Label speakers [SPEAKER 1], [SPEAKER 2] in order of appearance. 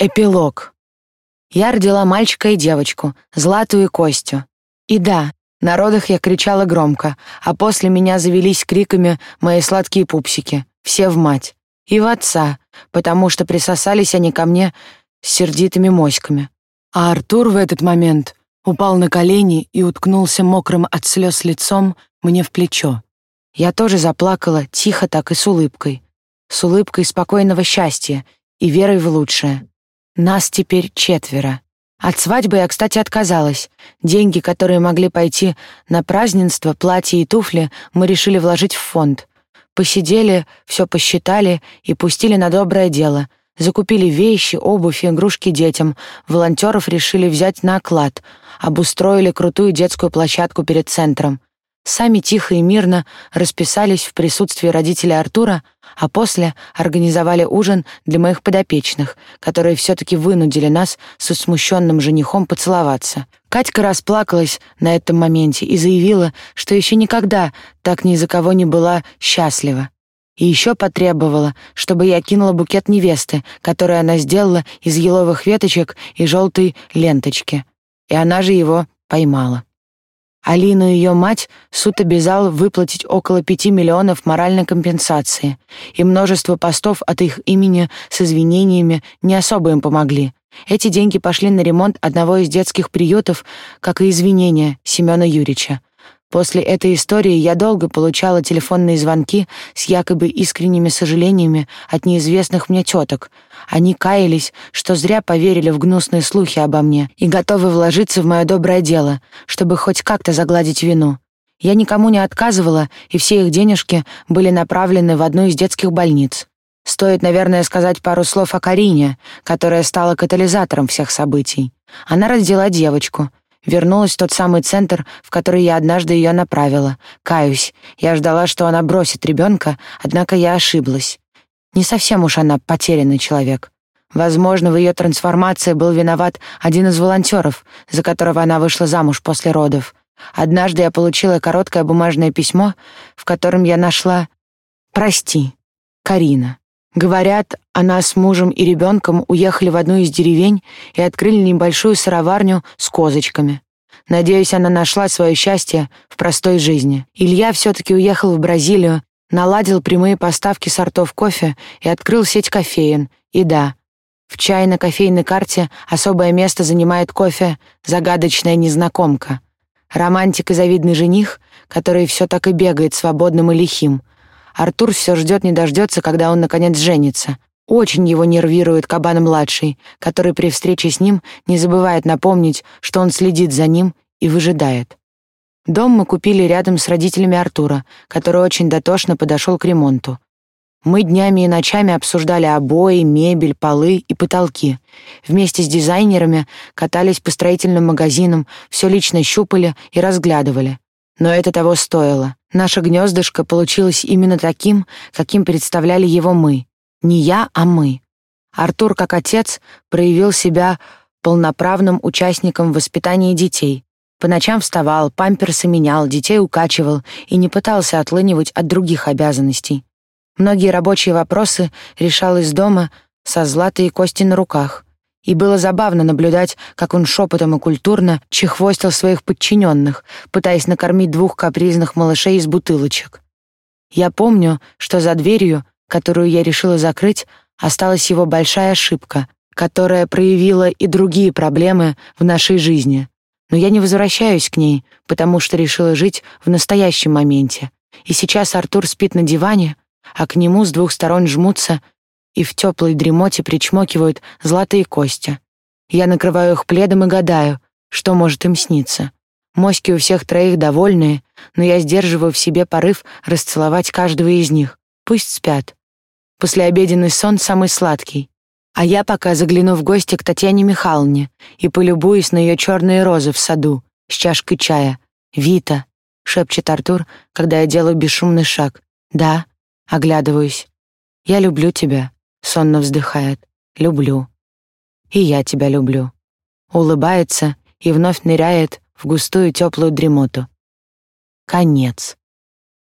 [SPEAKER 1] Эпилог. Я родила мальчика и девочку, Златую и Костю. И да, на родах я кричала громко, а после меня завелись криками мои сладкие пупсики, все в мать. И в отца, потому что присосались они ко мне с сердитыми моськами. А Артур в этот момент упал на колени и уткнулся мокрым от слез лицом мне в плечо. Я тоже заплакала, тихо так и с улыбкой. С улыбкой спокойного счастья и верой в лучшее. Нас теперь четверо. От свадьбы я, кстати, отказалась. Деньги, которые могли пойти на празднество, платье и туфли, мы решили вложить в фонд. Посидели, все посчитали и пустили на доброе дело. Закупили вещи, обувь и игрушки детям. Волонтеров решили взять на оклад. Обустроили крутую детскую площадку перед центром. Сами тихо и мирно расписались в присутствии родителей Артура, а после организовали ужин для моих подопечных, которые все-таки вынудили нас со смущенным женихом поцеловаться. Катька расплакалась на этом моменте и заявила, что еще никогда так ни за кого не была счастлива. И еще потребовала, чтобы я кинула букет невесты, который она сделала из еловых веточек и желтой ленточки. И она же его поймала. Алину и ее мать суд обязал выплатить около пяти миллионов моральной компенсации, и множество постов от их имени с извинениями не особо им помогли. Эти деньги пошли на ремонт одного из детских приютов, как и извинения Семена Юрьевича. После этой истории я долго получала телефонные звонки с якобы искренними сожалениями от неизвестных мне теток. Они каялись, что зря поверили в гнусные слухи обо мне и готовы вложиться в мое доброе дело, чтобы хоть как-то загладить вину. Я никому не отказывала, и все их денежки были направлены в одну из детских больниц. Стоит, наверное, сказать пару слов о Карине, которая стала катализатором всех событий. Она родила девочку — Вернулась в тот самый центр, в который я однажды ее направила. Каюсь, я ждала, что она бросит ребенка, однако я ошиблась. Не совсем уж она потерянный человек. Возможно, в ее трансформации был виноват один из волонтеров, за которого она вышла замуж после родов. Однажды я получила короткое бумажное письмо, в котором я нашла «Прости, Карина». Говорят, она с мужем и ребенком уехали в одну из деревень и открыли небольшую сыроварню с козочками. Надеюсь, она нашла свое счастье в простой жизни. Илья все-таки уехал в Бразилию, наладил прямые поставки сортов кофе и открыл сеть кофеин. И да, в чайно-кофейной карте особое место занимает кофе «Загадочная незнакомка». Романтик и завидный жених, который все так и бегает свободным и лихим — Артур все ждет не дождется, когда он наконец женится. Очень его нервирует Кабан-младший, который при встрече с ним не забывает напомнить, что он следит за ним и выжидает. Дом мы купили рядом с родителями Артура, который очень дотошно подошел к ремонту. Мы днями и ночами обсуждали обои, мебель, полы и потолки. Вместе с дизайнерами катались по строительным магазинам, все лично щупали и разглядывали. Но это того стоило. Наше гнездышко получилось именно таким, каким представляли его мы. Не я, а мы. Артур, как отец, проявил себя полноправным участником воспитания детей. По ночам вставал, памперсы менял, детей укачивал и не пытался отлынивать от других обязанностей. Многие рабочие вопросы решал из дома со Златой и Костей на руках и было забавно наблюдать, как он шепотом и культурно чехвостил своих подчиненных, пытаясь накормить двух капризных малышей из бутылочек. Я помню, что за дверью, которую я решила закрыть, осталась его большая ошибка, которая проявила и другие проблемы в нашей жизни. Но я не возвращаюсь к ней, потому что решила жить в настоящем моменте. И сейчас Артур спит на диване, а к нему с двух сторон жмутся и в теплой дремоте причмокивают золотые кости. Я накрываю их пледом и гадаю, что может им сниться. Моськи у всех троих довольные, но я сдерживаю в себе порыв расцеловать каждого из них. Пусть спят. Послеобеденный сон самый сладкий. А я пока загляну в гости к Татьяне Михайловне и полюбуюсь на ее черные розы в саду с чашкой чая. «Вита», — шепчет Артур, когда я делаю бесшумный шаг. «Да», — оглядываюсь. «Я люблю тебя». Сонно вздыхает. Люблю. И я тебя люблю. Улыбается и вновь ныряет в густую теплую дремоту. Конец.